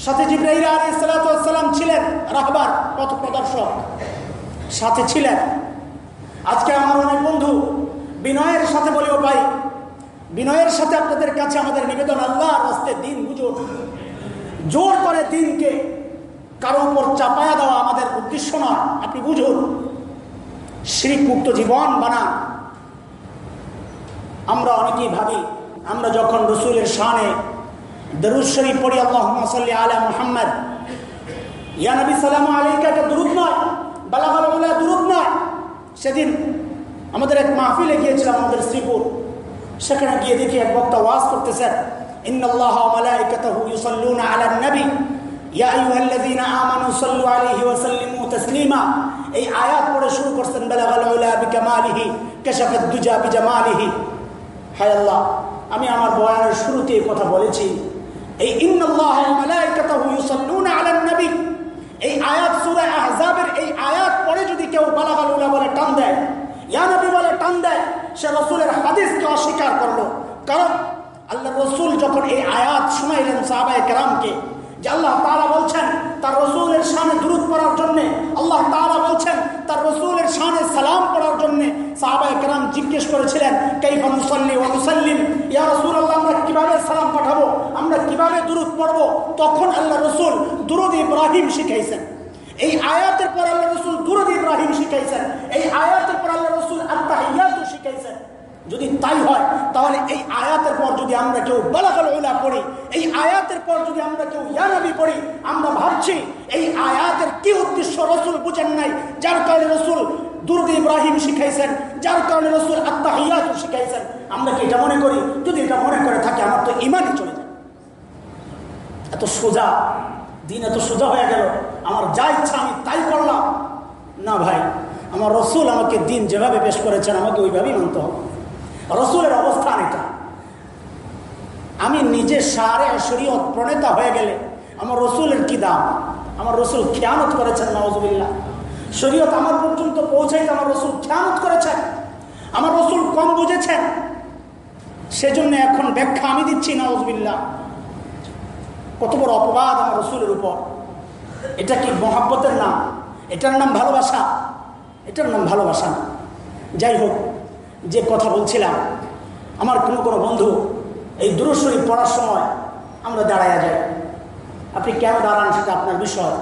সাথে জিব্রাহিল আলী সালাতাম ছিলেন রাহবার, পথ প্রদর্শক। সাথে ছিলেন। আজকে আমার অনেক বন্ধু বিনয়ের সাথে বলেও ভাই, বিনয়ের সাথে আপনাদের কাছে আমাদের নিবেদন আল্লাহ রাস্তে দিন বুঝুন জোর করে দিনকে কারও উপর চাপায়া দেওয়া আমাদের উদ্দেশ্য নয়। আপনি বুঝুন মুক্ত জীবন বানান। আমরা অনেকেই ভাবি, আমরা যখন রসুলের শানে দরুদ শরীফ পড়ি আল্লাহ সাল্লি আলা ইয়া নবী, সালাম আলাইকা এটা দুরুদ নয়, বালাগাল দুরুদ নয়। সেদিন আমাদের এক মাহফিলে গিয়েছিলাম আমাদের শ্রীপুর। সেখানে গিয়ে দেখি এক বক্তা ওয়াজ করতেছেন ইন্নাল্লাহ মালাইকাতাহু ইউসাল্লুনা আলান নবী। ইয়া আইয়ুহাল্লাযীনা আমানু সাল্লু আলাইহি ওয়া সাল্লিমু তাসলিমা। এই আয়াত পড়ে শুরু করছেন, বালাগাল উলা বিকামালিহি কাশাফাদ দুজা বিজামালিহি। হায় আল্লাহ, আমি আমার বয়ানের শুরুতে কথা বলেছি। এই নবী। এই আয়াত সুরে আহজাবের এই আয়াত পরে যদি কেউ বালাগাল উলা বলে টান দেয়, ইয়া নবী বলে টান দেয়, সে রসুলের হাদিসকে অস্বীকার করল। কারণ আল্লাহ রসুল যখন এই আয়াত শুনাইলেন সাহাবায় কেরামকে, যে আল্লাহ তারা বলছেন তার রসুলের সামনে দূরত পড়ার জন্যে আল্লাহ তারা বলছেন, তার রসুলের সামনে সালাম পড়ার জন্যে সাহাবায় কেরাম জিজ্ঞেস করেছিলেন, কাইফা মুসল্লি ও মুসাল্লিম ইয়া রসুল আল্লাহ আমরা কীভাবে সালাম পাঠাবো? আমরা কীভাবে দূরত পড়ব? তখন আল্লাহ রসুল দুরুদ ইব্রাহিম শিখাইছেন। এই আয়াতের পর আল্লাহ রসুল দুরুদ ইব্রাহিম শিখাইছেন। এই আয়াতের পর আল্লাহ রসুল আত্মাহিয়াতও শিখাইছেন। যদি তাই হয়, তাহলে এই আয়াতের পর যদি আমরা কেউ বালাকাল ওলা পড়ি, এই আয়াতের পর যদি আমরা কেউ ইয়ানবি পড়ি, আমরা ভাবছি এই আয়াতের কি উদ্দেশ্য রসুল বুঝেন নাই, যার কারণে রসুল দুরুদ ইব্রাহিম শিখাইছেন, যার কারণে রসুল আত্মা আত্মাহিয়াতও শিখাইছেন। আমরা কি এটা মনে করি? যদি এটা মনে করে থাকে, আমার তো ইমানই চলে যায়। এত সোজা, দিন এত সোজা হয়ে গেল, আমার যা ইচ্ছা আমি তাই করলাম। না ভাই, আমার রসুল আমাকে দিন যেভাবে পেশ করেছেন, আমাকে ওইভাবেই মানতে হবে। রসুলের অবস্থান এটা। আমি নিজে সারে শরীয়ত প্রণেতা হয়ে গেলে আমার রসুলের কি দাম? আমার রসুল খেয়ানত করেছেন নওয়াজবিল্লা শরীয়ত আমার পর্যন্ত পৌঁছাইতে আমার রসুল খেয়ানত করেছেন। আমার রসুল কম বুঝেছেন। সেজন্য এখন ব্যাখ্যা আমি দিচ্ছি নওয়াজবিল্লা কত বড় অপবাদ আমার রসুলের উপর। এটা কি মহাব্বতের নাম? এটার নাম ভালোবাসা? এটার নাম ভালোবাসা যাই হোক যে কথা বলছিলাম, আমার কোনো কোনো বন্ধু এই দূরস্বরী পড়ার সময় আমরা দাঁড়াইয়া যাই। আপনি কেন দাঁড়ান সেটা আপনার বিষয়।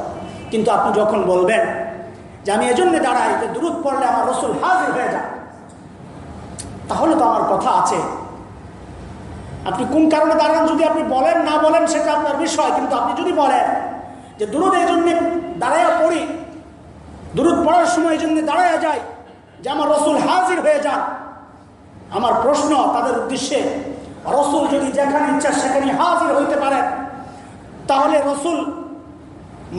কিন্তু আপনি যখন বলবেন যে আমি এজন্য দাঁড়াই যে দূরত পড়লে আমার রসুল হাজির হয়ে যায় তাহলে তো আমার কথা আছে। আপনি কোন কারণে দাঁড়ান যদি আপনি বলেন, না বলেন সেটা আপনার বিষয়। কিন্তু আপনি যদি বলেন যে দূরত এই জন্যে দাঁড়াইয়া পড়ি দূরত পড়ার সময় এই জন্যে দাঁড়াইয়া যায় যে আমার রসুল হাজির হয়ে যান আমার প্রশ্ন তাদের উদ্দেশ্যে, রসুল যদি যেখানে ইচ্ছা সেখানে হাজির হইতে পারেন, তাহলে রসুল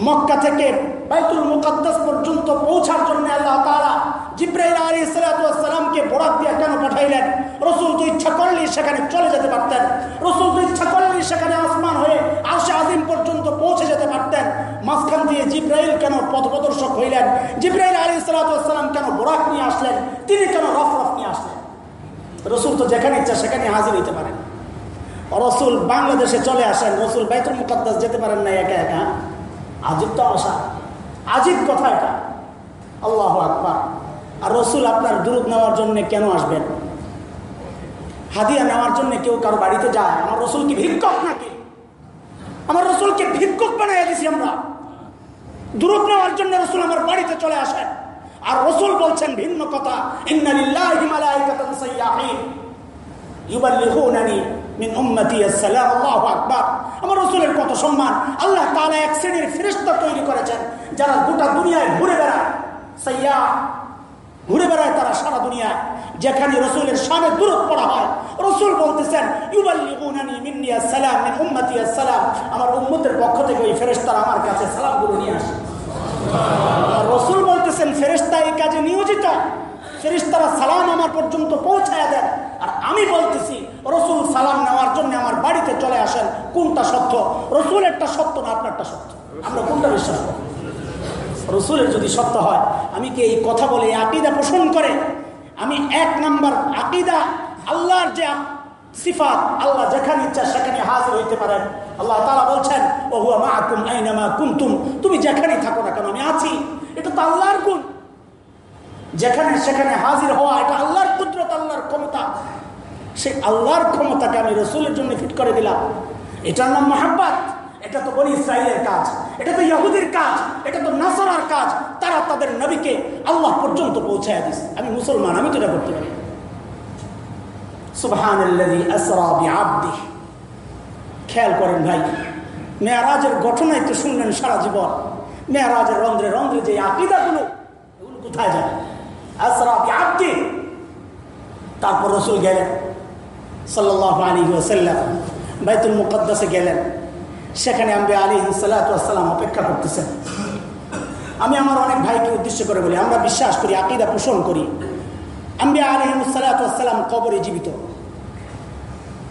মক্কা থেকে বাইতুল মুকাদ্দাস পর্যন্ত পৌঁছার জন্য আল্লাহ তারা জিব্রাইল আলী সালাতামকে বোরাক দিয়ে কেন পাঠাইলেন? রসুল তো ইচ্ছা করলেই সেখানে চলে যেতে পারতেন। রসুল তো ইচ্ছা করলেই সেখানে আসমান হয়ে আশে আজিম পর্যন্ত পৌঁছে যেতে পারতেন। মাঝখান দিয়ে জিব্রাইল কেন পথ প্রদর্শক হইলেন? জিব্রাইল আলী সালাতাম কেন বোরাক নিয়ে আসলেন? তিনি কেন রফ রফ নিয়ে আসলেন? রসুল তো যেখানে ইচ্ছা সেখানে হাজির হইতে পারেন। রসুল বাংলাদেশে চলে আসেন, রসুল বাইতুল মুকাদ্দাস যেতে পারেন না একা একা। আজিব তো আশা, আজিব কথা এটা। আল্লাহ আকবার। আর রসুল আপনার দূরত নেওয়ার জন্য কেন আসবেন? হাদিয়া নেওয়ার জন্য কেউ কারও বাড়িতে যায়, আমার রসুল কি ভিক্ষক নাকি? আমার রসুলকে ভিক্ষক বানাই দিছি আমরা। দূরত নেওয়ার জন্য রসুল আমার বাড়িতে চলে আসেন। আর রসুল বলছেন ভিন্ন কথা আমার রসুলের কত সম্মান, আল্লাহ তাআলা এক শ্রেণির ফেরেশতা তৈরি করেছেন, যারা গোটা দুনিয়ায় ঘুরে বেড়ায় সাইয়া ঘুরে বেড়ায় তারা সারা দুনিয়ায়, যেখানে রসুলের সামনে দূরত পড়া হয়। রসুল বলতেছেন আমার উম্মতের পক্ষ থেকে ওই ফেরেশতারা আমার কাছে সালামগুলো নিয়ে আসে। রসুল বলতেছেন ফেরেস্তা এই কাজে নিয়োজিত। ফেরিস্তারা সালাম আমার পর্যন্ত পৌঁছায় দেন। আর আমি বলতেছি, রসুল সালাম নেওয়ার জন্য আমার বাড়িতে চলে আসেন। কোনটা সত্য? রসুলেরটা সত্য না আপনারটা সত্য? আমরা কোনটা বিশ্বাস করি রসুলের যদি সত্য হয়, আমি কি এই কথা বলে আকিদা পোষণ করে? আমি এক নাম্বার আকিদা, আল্লাহর যে সিফাত, আল্লাহ যেখানে ইচ্ছা সেখানে হাজির হইতে পারেন আল্লাহ তালা বলছেন, ওহুয়া মা আকুম আইনামা কুন্তুম? তুমি যেখানেই থাকো না কেন, আমি আছি। এটা তো আল্লাহর গুণ। যেখানে সেখানে হাজির হওয়া, এটা আল্লাহর কুদরত, আল্লাহর ক্ষমতা। সেই আল্লাহর ক্ষমতাকে আমি রসুলের জন্য ফিট করে দিলাম। এটার নাম মাহাব্বাত। এটা তো বলি ইসরায়েলের কাজ। এটা তো ইহুদির কাজ। এটা তো নাসরার কাজ। তারা তাদের নবীকে আল্লাহ পর্যন্ত পৌঁছায় দিস আমি মুসলমান, আমি তো এটা করতে পারি। খেয়াল করেন ভাই, মেয়ারাজের ঘটনায় তো শুনলেন সারা জীবন, মেয়ারাজের রন্ধ্রে রন্ধ্রে যে আকিদাগুলো, এগুলো কোথায় যাবে আব্দি তারপর রসুল গেলেন সাল্লাহ আলী ওসাল্লাম বাইতুল মুকদ্দাসে গেলেন। সেখানে আমি আলী সাল্লাম অপেক্ষা করতেছেন। আমি আমার অনেক ভাইকে উদ্দেশ্য করে বলি, আমরা বিশ্বাস করি, আকিদা পোষণ করি। আম্বিয়া আলহিমসাল্লাম কবরে জীবিত।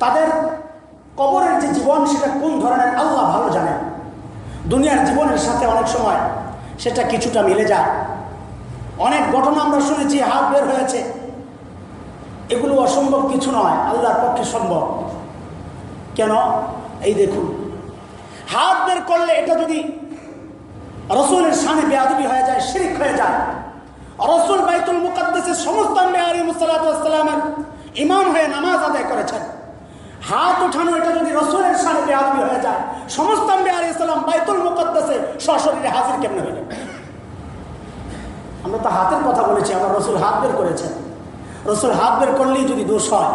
তাদের কবরের যে জীবন, সেটা কোন ধরনের আল্লাহ ভালো জানেন দুনিয়ার জীবনের সাথে অনেক সময় সেটা কিছুটা মিলে যায়। অনেক ঘটনা আমরা শুনেছি, হাত বের হয়েছে। এগুলো অসম্ভব কিছু নয়, আল্লাহর পক্ষে সম্ভব। কেন? এই দেখুন, হাত বের করলে এটা যদি রসুলের সামনে বেয়াদবি হয়ে যায়, শিরিক হয়ে যায়, রসুল বাইতুল মুকাদ্দেসের সমস্ত আলিমুসালামের ইমাম হয়ে নামাজ আদায় করেছেন। হাত উঠানো এটা যদি রসুলের সামনে বেয়াদবি হয়ে যায়, সমস্ত আম্বে ইসলাম বাইতুল মুকাদ্দেসে সশরীরে হাজির কেমনে হইলেন? আমরা তো হাতের কথা বলেছি আমার রসুল হাত বের করেছেন। রসুল হাত বের করলেই যদি দোষ হয়,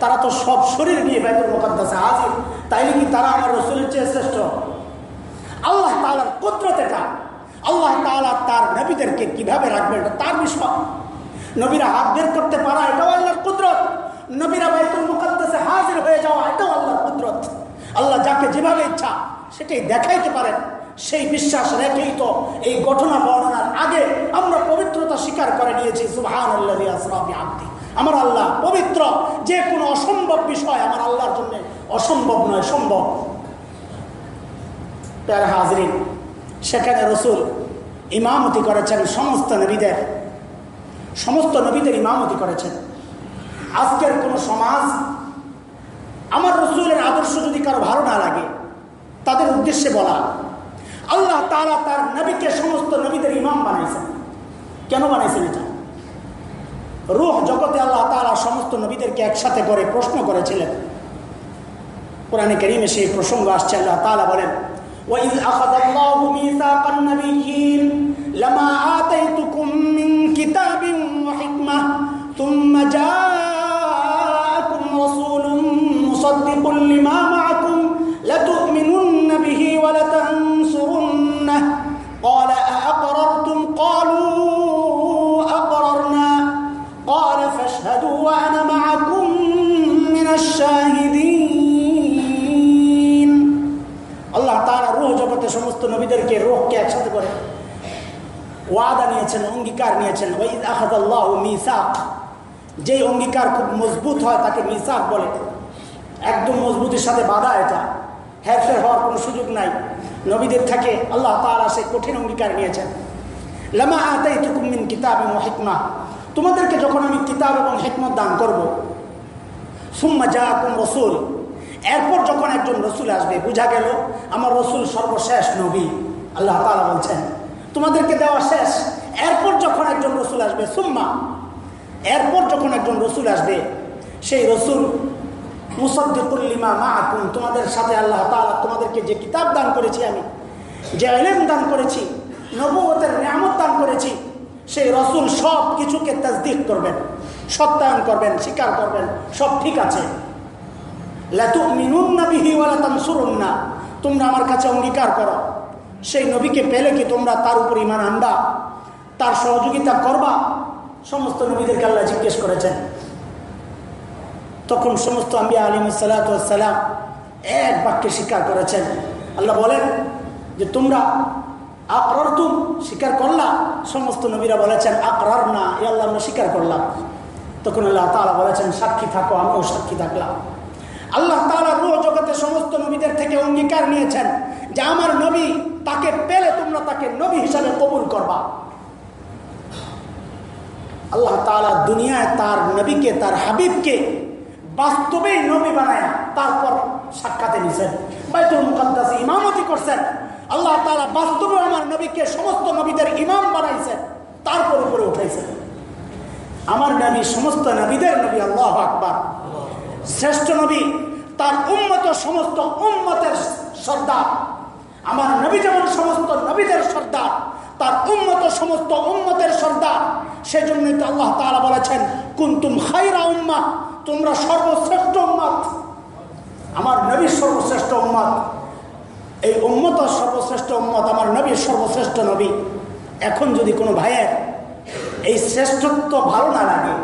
তারা তো সব শরীর নিয়ে বাইতুল মোকাদ্দাসে হাজির, তাইলে কি তারা আমার রসুলের চেয়ে শ্রেষ্ঠ? আল্লাহ তালার কুদরত এটা। আল্লাহ তালা তার নবীদেরকে কীভাবে রাখবে এটা তার বিষয়। নবীরা হাত বের করতে পারা, এটাও আল্লাহর কুদরত। নবীরা বাইতুল মুকাদ্দাসে হাজির হয়ে যাওয়া এটাও আল্লাহর কুদরত। আল্লাহ যাকে যেভাবে ইচ্ছা সেটাই দেখাইতে পারেন। সেই বিশ্বাস রেখেই তো এই ঘটনা বর্ণনার আগে আমরা পবিত্রতা স্বীকার করে নিয়েছি সুহান আব্দি আমার আল্লাহ পবিত্র, যে কোনো অসম্ভব বিষয় আমার আল্লাহর জন্য অসম্ভব নয়, সম্ভব। প্যার হাজরিন, সেখানে রসুল ইমামতি করেছেন, সমস্ত নবীদের সমস্ত নবীদের ইমামতি করেছেন। আজকের কোন সমাজ আমার রসুলের আদর্শ যদি কারো ভালো না লাগে তাদের উদ্দেশ্যে বলা আল্লাহ তালা তার নবীকে সমস্ত নবীদের ইমাম বানাইছেন কেন বানাইছেন এটা রুহ জগতে আল্লাহ তালা সমস্ত নবীদেরকে একসাথে করে প্রশ্ন করেছিলেন কোরআনে করিমে সেই প্রসঙ্গ আসছে আল্লাহ তালা বলেন وإذ أخذ الله ميثاق النبيين لما آتيتكم রুহ জগতে সমস্ত নবীদেরকে রোহকে একসাথে করে ওয়াদা নিয়েছেন, অঙ্গীকার নিয়েছেন। ওই আহাদাল্লাহ মিসাক। যেই অঙ্গীকার খুব মজবুত হয় তাকে মিসাক বলে। একদম মজবুতির সাথে বাধা এটা। হেরফের হওয়ার কোনো সুযোগ নাই। নবীদের থেকে আল্লাহ তারা সে কঠিন অঙ্গীকার নিয়েছেন। লামা আতাই তুকুমিন কিতাব এবং হেকমা। তোমাদেরকে যখন আমি কিতাব এবং হেকমত দান করব, সুম্মা যা রসুল এরপর যখন একজন রসুল আসবে, বোঝা গেল আমার রসুল সর্বশেষ নবী। আল্লাহ তালা বলছেন, তোমাদেরকে দেওয়া শেষ। এরপর যখন একজন রসুল আসবে, সুম্মা। এরপর যখন একজন রসুল আসবে, সেই রসুল মুসদ্দিকুল্লিমা মা আকুন তোমাদের সাথে আল্লাহ তালা তোমাদেরকে যে কিতাব দান করেছি আমি, যে এলেম দান করেছি নবতের নিয়ামত দান করেছি, সেই রসুল সব কিছুকে তাজদিক করবেন, সত্যায়ন করবেন, স্বীকার করবেন, সব ঠিক আছে। তোমরা আমার কাছে অঙ্গীকার করো। সেই নবীকে পেলে কি তোমরা তার উপর ইমান আনবা? তার সহযোগিতা করবা? সমস্ত নবীদেরকে আল্লাহ জিজ্ঞেস করেছেন। তখন সমস্ত আম্বিয়া আলিম সালাম এক বাক্যে স্বীকার করেছেন। আল্লাহ বলেন যে, তোমরা আকরার তুম স্বীকার করলা? সমস্ত নবীরা বলেছেন আকরার না এ আল্লাহ আমরা স্বীকার করলাম। তখন আল্লাহ তালা বলেছেন, সাক্ষী থাকো, আমিও সাক্ষী থাকলাম। আল্লাহ তালা রুহ জগতে সমস্ত নবীদের থেকে অঙ্গীকার নিয়েছেন যে আমার নবী তাকে পেলে তোমরা তাকে নবী হিসাবে কবুল করবা। আল্লাহ তালা দুনিয়ায় তার নবীকে, তার হাবিবকে বাস্তবেই নবী বানায় তারপর সাক্ষাতে নিছেন। বাইতুল মুকাদ্দাস ইমামতি করছেন। আল্লাহ তালা বাস্তবে আমার নবীকে সমস্ত নবীদের ইমাম বানাইছেন, তারপর উপরে উঠাইছেন। আমার নবী, সমস্ত নবীদের নবী, আল্লাহ আকবার। শ্রেষ্ঠ নবী, তার উন্মত সমস্ত উন্মতের সর্দার। আমার নবী যেমন সমস্ত নবীদের সর্দার, তার উন্মত সমস্ত উন্মতের সর্দার। সেজন্যই আল্লাহ তালা বলেছেন, কুন্তুম খাইরা উম্মা তোমরা সর্বশ্রেষ্ঠ উম্মত আমার নবীর সর্বশ্রেষ্ঠ উম্মত এই উম্মত সর্বশ্রেষ্ঠ উম্মত আমার নবীর সর্বশ্রেষ্ঠ নবী। এখন যদি কোনো ভাইয়ের এই শ্রেষ্ঠত্ব ভালো না লাগে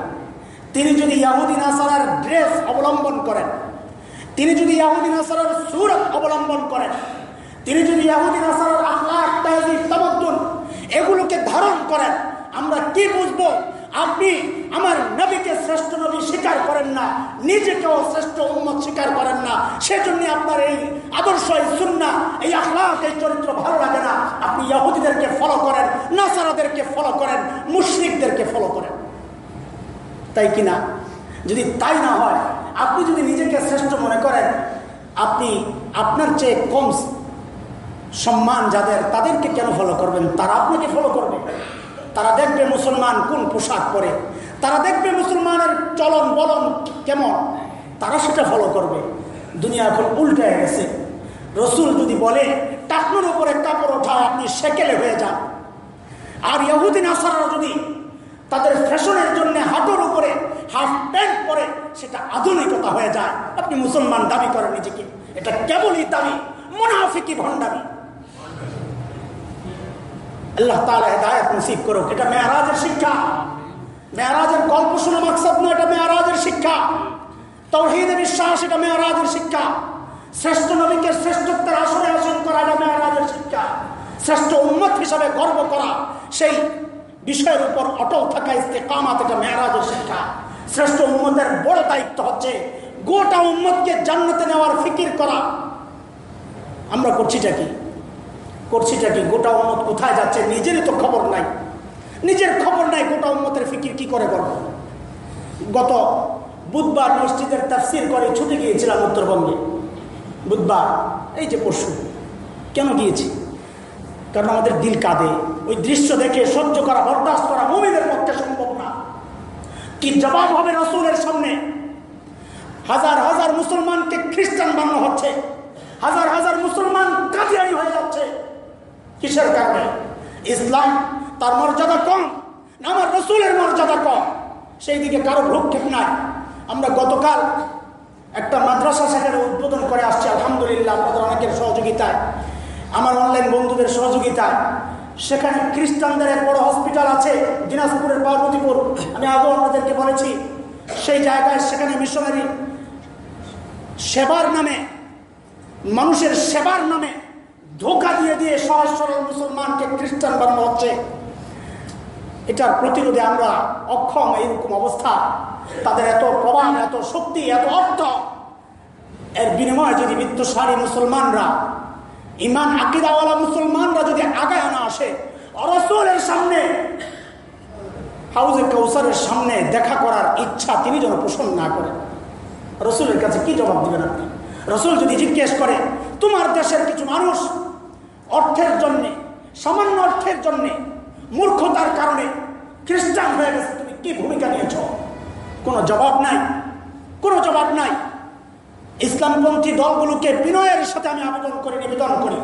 তিনি যদি ইয়াহুদ্দিন আসারার ড্রেস অবলম্বন করেন, তিনি যদি ইয়াহুদ্দিন আসারার সুরত অবলম্বন করেন, তিনি যদি আখলাক তাহজিব তামাদ্দুন এগুলোকে ধারণ করেন, আমরা কি বুঝব? আপনি আমার নবীকে শ্রেষ্ঠ নবী স্বীকার করেন না, নিজেকেও শ্রেষ্ঠ উন্মত স্বীকার করেন না, সেজন্য আপনার এই আদর্শ, এই সুন্না এই আখলাক এই চরিত্র ভালো লাগে না। আপনি ইয়াহুদিদেরকে ফলো করেন, নাসারাদেরকে ফলো করেন, মুশ্রিকদেরকে ফলো করেন। তাই কিনা? যদি তাই না হয়, আপনি যদি নিজেকে শ্রেষ্ঠ মনে করেন, আপনি আপনার চেয়ে কম সম্মান যাদের, তাদেরকে কেন ফলো করবেন? তারা আপনাকে ফলো করবে। তারা দেখবে মুসলমান কোন পোশাক পরে। তারা দেখবে মুসলমানের চলন বলন কেমন। তারা সেটা ফলো করবে। দুনিয়া এখন উল্টে গেছে। রসুল যদি বলে, টাকনুর উপরে কাপড় ওঠাও আপনি সেকেলে হয়ে যান। আর ইহুদিন আসারা যদি তাদের ফ্যাশনের জন্য হাঁটুর উপরে, হাফ প্যান্ট পরে সেটা আধুনিকতা হয়ে যায়। আপনি মুসলমান দাবি করেন নিজেকে, এটা কেবলই দাবি, মোনাফিকি ভণ্ডামি। আল্লাহ তালা হেদায়ত নসিব করুক, এটা মেয়ারাজের শিক্ষা। মেয়ারাজের গল্প শোনা মাকসাদ না, এটা মেয়ারাজের শিক্ষা। তৌহিদে বিশ্বাস, এটা মেয়ারাজের শিক্ষা। শ্রেষ্ঠ নবীকে শ্রেষ্ঠত্বের আসনে আসন করা, এটা মেয়ারাজের শিক্ষা। শ্রেষ্ঠ উন্মত হিসাবে গর্ব করা, সেই বিষয়ের উপর অটল থাকা ইস্তে কামাত এটা মেয়ারাজের শিক্ষা। শ্রেষ্ঠ উন্মতের বড় দায়িত্ব হচ্ছে গোটা উন্মতকে জান্নাতে নেওয়ার ফিকির করা। আমরা করছিটা কি? করছিটা কি? গোটা উন্মত কোথায় যাচ্ছে? নিজেরই তো খবর নাই। নিজের খবর নাই, গোটা উন্মতের ফিকির কি করে করব? গত বুধবার মসজিদের তাফসির করে ছুটে গিয়েছিলাম উত্তরবঙ্গে। বুধবার, এই যে পরশু। কেন গিয়েছি? কারণ আমাদের দিল কাঁদে। ওই দৃশ্য দেখে সহ্য করা, বরদাস্ত করা মমিদের পক্ষে সম্ভব না। কি জবাব হবে রসুলের সামনে? হাজার হাজার মুসলমানকে খ্রিস্টান বানানো হচ্ছে। হাজার হাজার মুসলমান কাজিয়ানি হয়ে যাচ্ছে। কিসের কারণে? ইসলাম তার মর্যাদা কম, না আমার রসুলের মর্যাদা কম। সেই দিকে কারও ভ্রক্ষেপ নাই। আমরা গতকাল একটা মাদ্রাসা সেখানে উদ্বোধন করে আসছি, আলহামদুলিল্লাহ, আপনাদের অনেকের সহযোগিতায়। আমার অনলাইন বন্ধুদের সহযোগিতায় সেখানে খ্রিস্টানদের এক বড় হসপিটাল আছে, দিনাজপুরের পার্বতীপুর। আমি আগেও আপনাদেরকে বলেছি, সেই জায়গায় সেখানে মিশনারি সেবার নামে, মানুষের সেবার নামে ধোকা দিয়ে দিয়ে সহজ সরল মুসলমানকে খ্রিস্টান বানানো হচ্ছে। এটার প্রতিরোধে আমরা অক্ষম এইরকম অবস্থা। তাদের এত প্রভাব, এত শক্তি, এত অর্থ। এর বিনিময়ে যদি বিত্তশালী মুসলমানরা ইমান আকিদাওয়ালা মুসলমানরা যদি আগায় না আসে রসুলের সামনে, হাউজে কৌসারের সামনে দেখা করার ইচ্ছা তিনি যেন পোষণ না করেন। রসুলের কাছে কি জবাব দিবেন আপনি? রসুল যদি জিজ্ঞেস করে, তোমার দেশের কিছু মানুষ অর্থের জন্যে, সামান্য অর্থের জন্যে, মূর্খতার কারণে খ্রিস্টান হয়ে গেছে, তুমি কি ভূমিকা নিয়েছ? কোনো জবাব নাই, কোনো জবাব নাই। ইসলামপন্থী দলগুলোকে বিনয়ের সাথে আমি আবেদন করি, নিবেদন করি।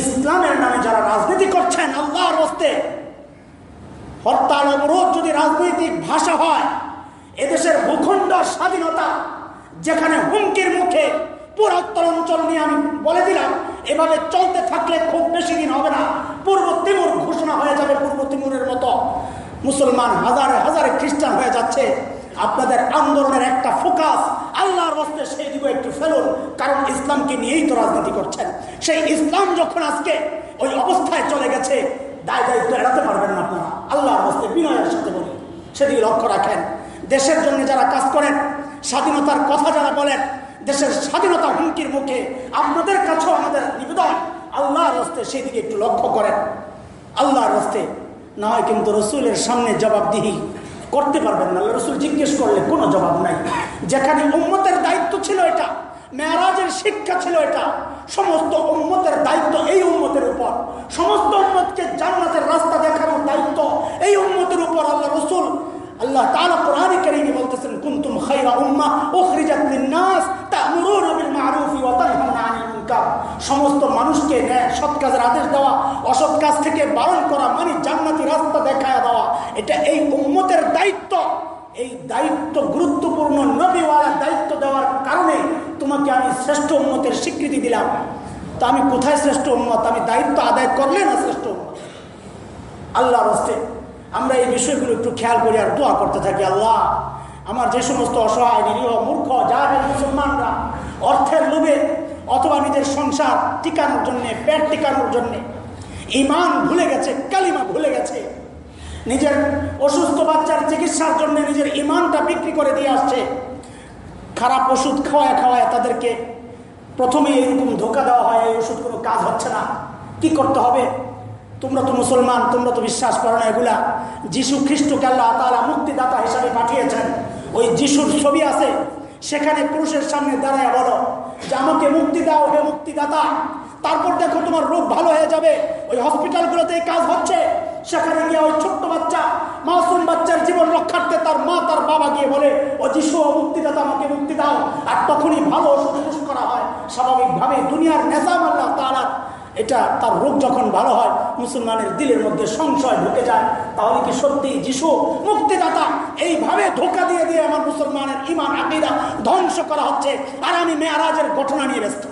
ইসলামের নামে যারা রাজনীতি করছেন, আল্লাহর হস্তে হরতাল, অবরোধ যদি রাজনৈতিক ভাষা হয়, এদেশের ভূখণ্ড স্বাধীনতা, যেখানে হুমকির মুখে পুরাত্তর অঞ্চল নিয়ে আমি বলে দিলাম, এভাবে চলতে থাকলে খুব বেশি দিন হবে না। পূর্ব তিমুর ঘোষণা হয়ে যাবে, পূর্ব তিমুরের মতো। মুসলমান হাজারে হাজারে খ্রিস্টান হয়ে যাচ্ছে। আপনাদের আন্দোলনের একটা ফোকাস আল্লাহর বস্তে সেই দিকে একটু ফেলুন। কারণ ইসলামকে নিয়েই তো রাজনীতি করছেন। সেই ইসলাম যখন আজকে ওই অবস্থায় চলে গেছে, দায় দায়িত্ব এড়াতে পারবেন না আপনারা। আল্লাহর বস্তে বিনয়ের সাথে বলি সেদিকে লক্ষ্য রাখেন। দেশের জন্য যারা কাজ করেন, স্বাধীনতার কথা যারা বলেন, দেশের স্বাধীনতা হুমকির মুখে আপনাদের কাছেও আমাদের নিবেদন। আল্লাহর রস্তে সেই দিকে একটু লক্ষ্য করেন। আল্লাহর রস্তে না হয় কিন্তু রসুলের সামনে জবাবদিহি। করতে পারবেন না। রসুল জিজ্ঞেস করলে কোনো জবাব নাই। যেখানে উম্মতের দায়িত্ব ছিল এটা, মেয়ারাজের শিক্ষা ছিল এটা, সমস্ত উম্মতের দায়িত্ব এই উম্মতের উপর। সমস্ত উম্মতকে জান্নাতের রাস্তা দেখানোর দায়িত্ব এই উম্মতের উপর আল্লাহ রসুল আল্লাহ তাআলা কোরআনে কারীমে বলতেছেন, কুনতুম খায়রা উম্মাহ উখরিজাত লিন-নাস তা'মুরুনা বিল মা'রুফ ওয়া তানহাউনা আনিল মুনকার। সমস্ত মানুষকে ন্যায়, সৎ কাজের আদেশ দেওয়া, অসৎ কাজ থেকে বারণ করা মানে জান্নাতি রাস্তা দেখায় দেওয়া। এটা এই উম্মতের দায়িত্ব। এই দায়িত্ব গুরুত্বপূর্ণ নবীওয়ালা দায়িত্ব দেওয়ার কারণে তোমাকে আমি শ্রেষ্ঠ উম্মতের স্বীকৃতি দিলাম। তা আমি কোথায় শ্রেষ্ঠ উম্মত? আমি দায়িত্ব আদায় করলে না শ্রেষ্ঠ উম্মত? আল্লাহর হস্তে আমরা এই বিষয়গুলো একটু খেয়াল করি আর দোয়া করতে থাকি, আল্লাহ। আমার যে সমস্ত অসহায়, নিরীহ, মূর্খ যারা মুসলমানরা অর্থের লোভে অথবা নিজের সংসার টিকানোর জন্যে, পেট টিকানোর জন্যে ইমান ভুলে গেছে, কালিমা ভুলে গেছে, নিজের অসুস্থ বাচ্চার চিকিৎসার জন্য নিজের ইমানটা বিক্রি করে দিয়ে আসছে, খারাপ ওষুধ খাওয়ায় খাওয়ায় তাদেরকে প্রথমে এরকম ধোকা দেওয়া হয়, এই ওষুধ কোনো কাজ হচ্ছে না। কি করতে হবে? তোমরা তো মুসলমান, তোমরা তো বিশ্বাস করো না এগুলা। যিশু খ্রিস্টকে আল্লাহ তারা মুক্তিদাতা হিসাবে পাঠিয়েছেন। ওই যিশুর ছবি আছে, সেখানে পুরুষের সামনে দাঁড়ায় বলো যে, আমাকে মুক্তি দাও হে মুক্তিদাতা। তারপর দেখো তোমার রোগ ভালো হয়ে যাবে। ওই হসপিটালগুলোতে এই কাজ হচ্ছে। সেখানে গিয়ে ওই ছোট্ট বাচ্চা, মাসুম বাচ্চার জীবন রক্ষার্থে তার মা তার বাবা গিয়ে বলে, ও যিশু, ও মুক্তিদাতা, আমাকে মুক্তি দাও। আর তখনই ভালো ওষুধ করা হয়। স্বাভাবিকভাবে দুনিয়ার নেশাম আল্লাহ তারা এটা তার রোগ যখন ভালো হয়, মুসলমানের দিলের মধ্যে সংশয় ঢুকে যায়, তাহলে কি সত্যি যিশু মুক্তিদাতা? এইভাবে ধোকা দিয়ে দিয়ে আমার মুসলমানের ইমান আকিদা ধ্বংস করা হচ্ছে আর আমি মেয়ারাজের ঘটনা নিয়ে ব্যস্ত।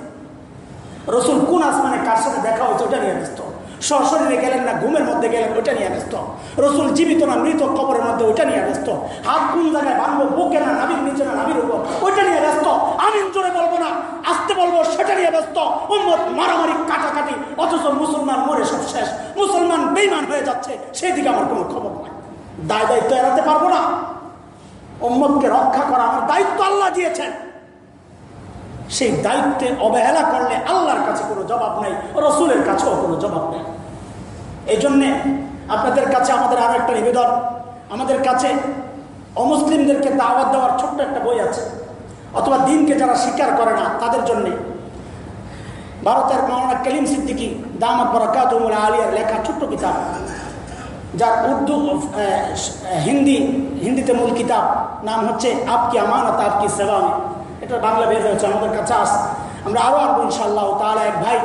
রসুল কোন আসমানে কার সাথে দেখা হয়েছে ওটা নিয়ে ব্যস্ত। সশরীরে গেলেন না, ঘুমের মধ্যে গেলেন ওইটা নিয়ে ব্যস্ত। রসুল জীবিত না, মৃত কবরের মধ্যে ওইটা নিয়ে ব্যস্ত। হাত কোন জায়গায় বাঁধবো, বুকে না নাবির নিচে না নাবির উপর, ওইটা নিয়ে ব্যস্ত। আমি জোরে বলব না, আসতে বলব, সেটা নিয়ে ব্যস্ত। উম্মত মারামারি, কাটাকাটি, অথচ মুসলমান মরে সব শেষ। মুসলমান বেইমান হয়ে যাচ্ছে সেই দিকে আমার কোনো খবর নাই। দায় দায়িত্ব এড়াতে পারব না। উম্মতকে রক্ষা করা আমার দায়িত্ব আল্লাহ দিয়েছেন। সেই দায়িত্বে অবহেলা করলে আল্লাহর কাছে কোনো জবাব নেই, রসুলের কাছেও কোনো জবাব নেই। এই জন্যে আপনাদের কাছে আমাদের আরও একটা নিবেদন। আমাদের কাছে অমুসলিমদেরকে দাওয়াত দেওয়ার ছোট্ট একটা বই আছে। অথবা দিনকে যারা স্বীকার করে না, তাদের জন্যে। ভারতের মাওলানা কলিম সিদ্দিকি দামাত বরাকাত আলিয়ার লেখা ছোট্ট কিতাব। যার উর্দু হিন্দি, হিন্দিতে মূল কিতাব। নাম হচ্ছে আপকি আমানত আপকি সেবা এটা বাংলা বের হয়েছে, আমাদের কাছে আস। আমরা আরও আনব ইনশাল্লাহ তাহলে এক ভাই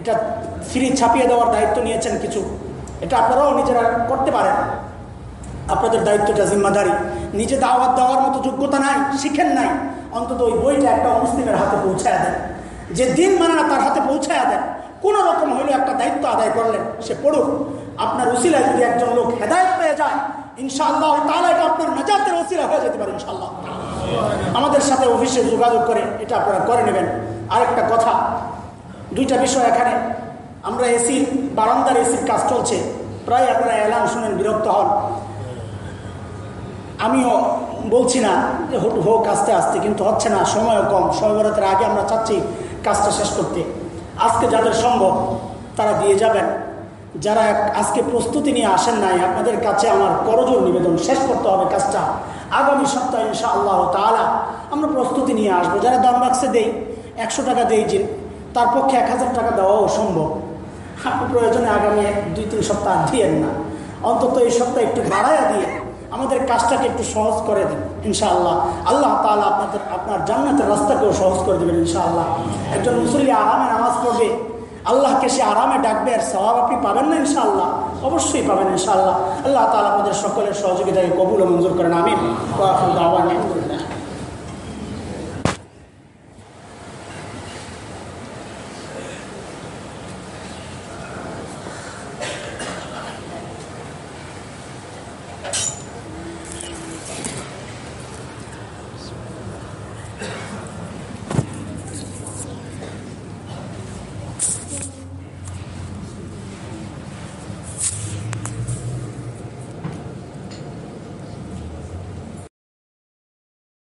এটা ফ্রি ছাপিয়ে দেওয়ার দায়িত্ব নিয়েছেন কিছু। এটা আপনারাও নিজেরা করতে পারেন। আপনাদের দায়িত্বটা জিম্মাদারি। নিজে দাওয়াত দেওয়ার মতো যোগ্যতা নাই, শিখেন নাই। অন্তত ওই বইটা একটা মুসলিমের হাতে পৌঁছায় দেন। যে দিন মানে তার হাতে পৌঁছায় দেন। কোন রকম হইলে একটা দায়িত্ব আদায় করলেন, সে পড়ুক। আপনার উসিলায় যদি একজন লোক হেদায়ত পেয়ে যায়, ইনশাআল্লাহ তাহলে এটা আপনার নাজাতের ওসিলা হয়ে যেতে পারে, ইনশাআল্লাহ আমাদের সাথে অফিসে যোগাযোগ করে এটা আপনারা করে নেবেন। আরেকটা কথা, দুইটা বিষয় এখানে। আমরা এসি বারান্দার এসির কাজ চলছে। প্রায় আপনারা এলাম শুনেন, বিরক্ত হন। আমিও বলছি না যে হোক আস্তে আস্তে, কিন্তু হচ্ছে না, সময়ও কম। সময় সময়বরতের আগে আমরা চাচ্ছি কাজটা শেষ করতে। আজকে যাদের সম্ভব, তারা দিয়ে যাবেন। যারা আজকে প্রস্তুতি নিয়ে আসেন নাই, আপনাদের কাছে আমার করজোর নিবেদন, শেষ করতে হবে কাজটা। আগামী সপ্তাহে ইনশা আল্লাহ তালা আমরা প্রস্তুতি নিয়ে আসব। যারা দাম বাক্সে দেই, একশো টাকা দেই যে তার পক্ষে এক হাজার টাকা দেওয়াও সম্ভব। আপনি প্রয়োজনে আগামী এক দুই, তিন সপ্তাহ দিয়েন না। অন্তত এই সপ্তাহে একটু বাড়াইয়া দিয়ে আমাদের কাজটাকে একটু সহজ করে দিন, ইনশাআল্লাহ। আল্লাহ তালা আপনাদের, আপনার জান্নাতের রাস্তাকেও সহজ করে দেবেন, ইনশাআল্লাহ। একজন মুসল্লি আরামে নামাজ পড়বে, আল্লাহকে সে আরামে ডাকবে আর স্বভাব আপনি পাবেন না, ইনশাআল্লাহ। অবশ্যই পাবেন, ইনশাআল্লাহ। আল্লাহ তালা আমাদের সকলের সহযোগিতাকে কবুল মঞ্জুর করেন, আমিন।